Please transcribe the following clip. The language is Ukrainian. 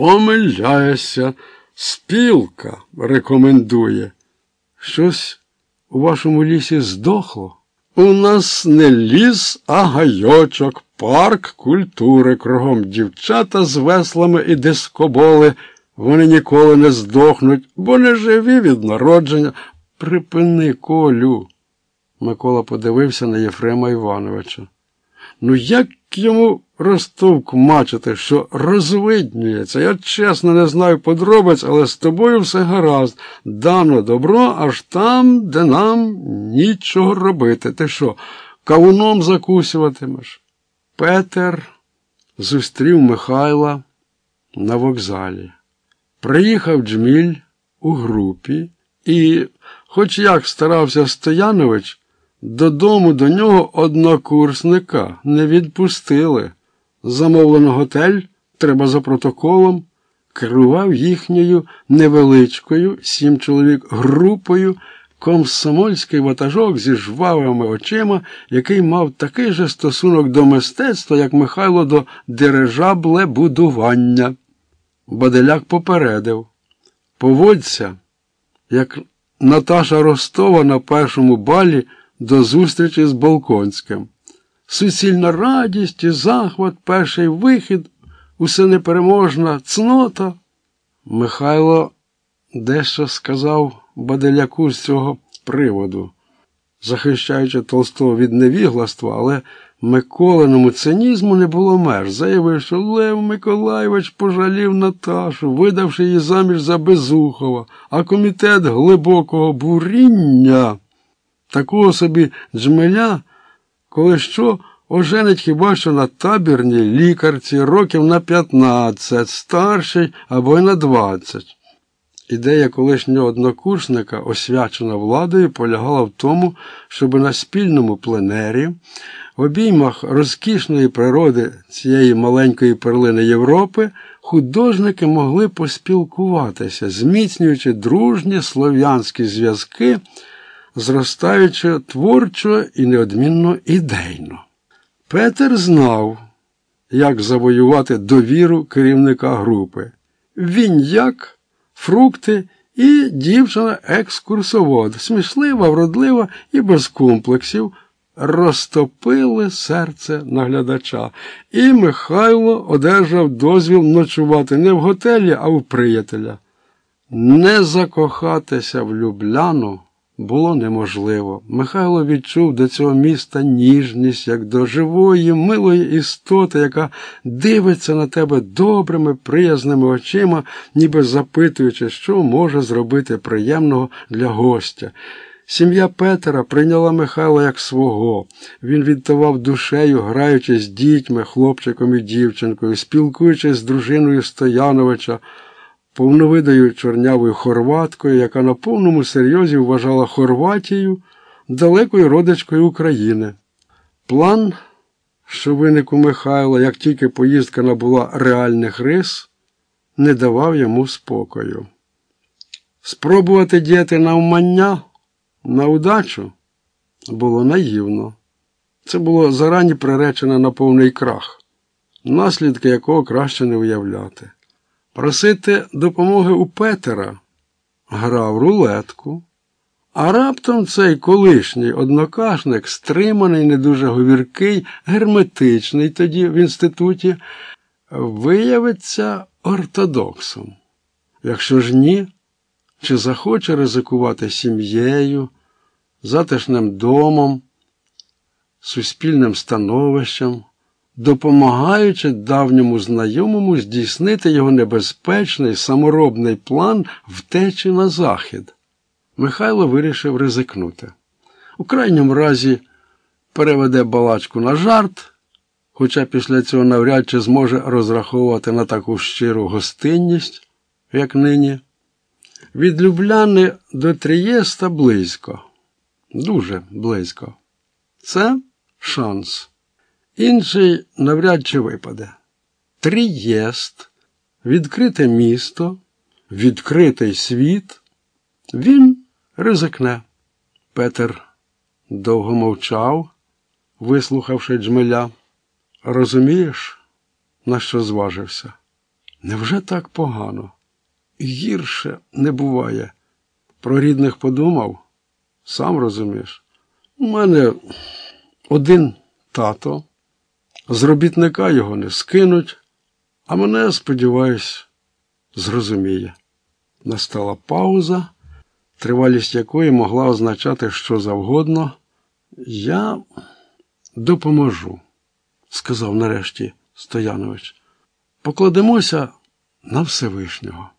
Помиляєшся, спілка рекомендує. Щось у вашому лісі здохло? У нас не ліс, а гайочок, парк культури, кругом дівчата з веслами і дискоболи. Вони ніколи не здохнуть, бо не живі від народження. Припини колю. Микола подивився на Єфрема Івановича. Ну, як йому розтовкмачити, що розвиднюється? Я чесно не знаю подробиць, але з тобою все гаразд. Дано добро аж там, де нам нічого робити. Ти що, кавуном закусюватимеш? Петер зустрів Михайла на вокзалі. Приїхав Джміль у групі і, хоч як старався Стоянович, Додому до нього однокурсника не відпустили. Замовлено готель, треба за протоколом, керував їхньою невеличкою сім чоловік групою комсомольський ватажок зі жвавими очима, який мав такий же стосунок до мистецтва, як Михайло до дирижабле будування. Баделяк попередив поводься, як Наташа Ростова на першому балі до зустрічі з Болконським. Суцільна радість і захват, перший вихід, усе непереможна цнота. Михайло дещо сказав Баделяку з цього приводу, захищаючи Толстого від невігластва, але Миколеному цинізму не було меж. Заявив, що Лев Миколаєвич пожалів Наташу, видавши її заміж за Безухова, а комітет глибокого буріння. Такого собі джмеля, коли що, оженить хіба що на табірній лікарці років на 15, старший або й на 20. Ідея колишнього однокурсника, освячена владою, полягала в тому, щоб на спільному пленері, в обіймах розкішної природи цієї маленької перлини Європи, художники могли поспілкуватися, зміцнюючи дружні слов'янські зв'язки зростаючи творчо і неодмінно ідейно. Петер знав, як завоювати довіру керівника групи. Віньяк, фрукти і дівчина-екскурсовод, смішлива, вродлива і без комплексів, розтопили серце наглядача, і Михайло одержав дозвіл ночувати не в готелі, а в приятеля. Не закохатися в Любляну було неможливо. Михайло відчув до цього міста ніжність, як до живої, милої істоти, яка дивиться на тебе добрими, приязними очима, ніби запитуючи, що може зробити приємного для гостя. Сім'я Петера прийняла Михайла як свого. Він віддавав душею, граючи з дітьми, хлопчиком і дівчинкою, спілкуючись з дружиною Стояновича повновидою чорнявою хорваткою, яка на повному серйозі вважала Хорватію далекою родичкою України. План, що виник у Михайла, як тільки поїздка набула реальних рис, не давав йому спокою. Спробувати діяти навмання на удачу було наївно. Це було зарані приречено на повний крах, наслідки якого краще не уявляти. Просити допомоги у Петера грав рулетку, а раптом цей колишній однокашник, стриманий, не дуже говіркий, герметичний тоді в інституті, виявиться ортодоксом. Якщо ж ні, чи захоче ризикувати сім'єю, затишним домом, суспільним становищем допомагаючи давньому знайомому здійснити його небезпечний саморобний план втечі на захід. Михайло вирішив ризикнути. У крайньому разі переведе балачку на жарт, хоча після цього навряд чи зможе розраховувати на таку щиру гостинність, як нині. Від Любляни до Трієста близько, дуже близько. Це шанс. Інший навряд чи випаде. Трієст, відкрите місто, відкритий світ. Він ризикне. Петер довго мовчав, вислухавши джмеля. Розумієш, на що зважився? Невже так погано? Гірше не буває. Про рідних подумав? Сам розумієш. У мене один тато, з робітника його не скинуть, а мене, сподіваюсь, зрозуміє. Настала пауза, тривалість якої могла означати що завгодно. Я допоможу, сказав нарешті Стоянович. Покладемося на Всевишнього.